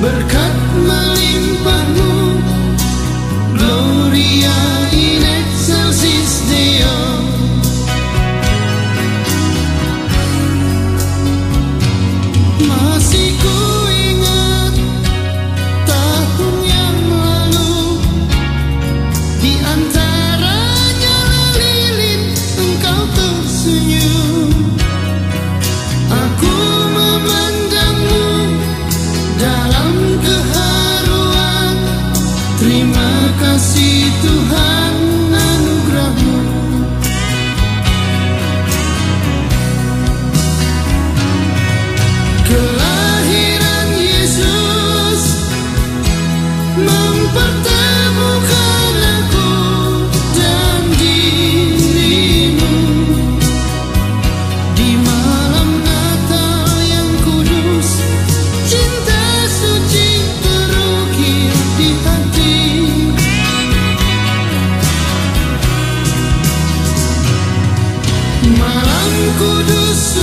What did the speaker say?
berkat melimpahmu Gloria kudusu